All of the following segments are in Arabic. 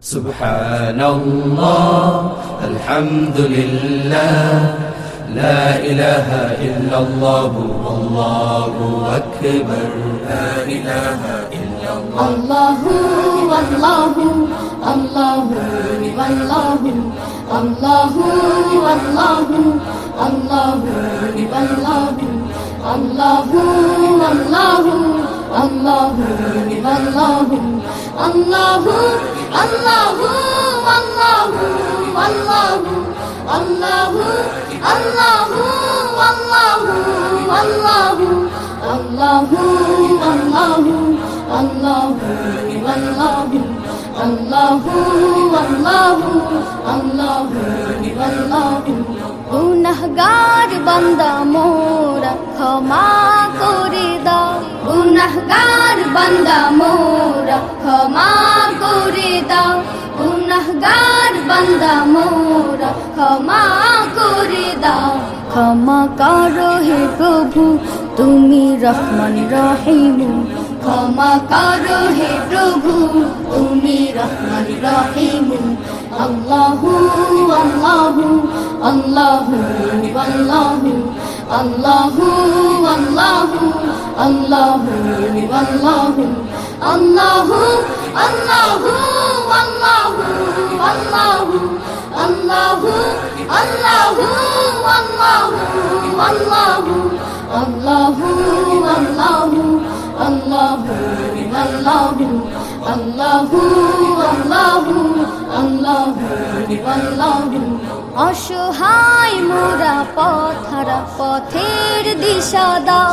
سبحان الله الحمد لله لا إله إلا الله والله أكبر لا إله إلا الله. الله والله الله والله الله والله الله والله الله والله. الله والله الله الله والله والله الله الله والله والله الله والله الله والله الله والله الله والله গুনাহগার বান্দা মোরা ক্ষমা করে দাও গুনাহগার বান্দা মোরা ক্ষমা করে দাও। গুনাহগার বান্দা মোরা ক্ষমা করে দাও। ক্ষমা করো হে প্রভু, তুমি রহমান রহিম। ক্ষমা করো হে প্রভু, তুমি রহমান রহিম। আল্লাহু আল্লাহু আল্লাহু আল্লাহু আল্লাহু আল্লাহু। الله والله الله الله والله والله الله الله والله والله الله والله الله والله الله والله الله অসহায় মোরা পথারা পথের দিশা দাও।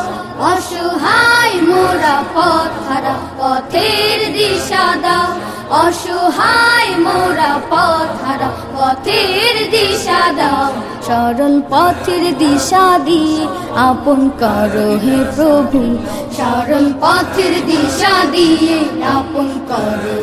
অসহায় মোরা পথারা পথের দিশা দাও। অসহায় মোরা পথারা পথের দিশা দাও। সরল পথের দিশা দিয়ে আপন করো হে প্রভু। সরল পথের দিশা দিয়ে আপন করো।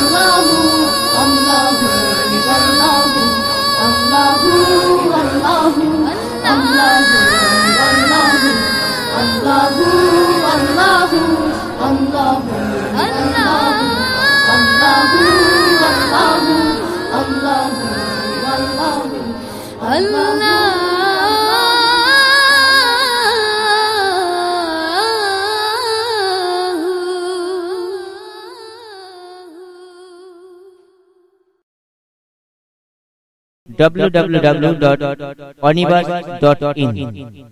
Allah www.onibus.in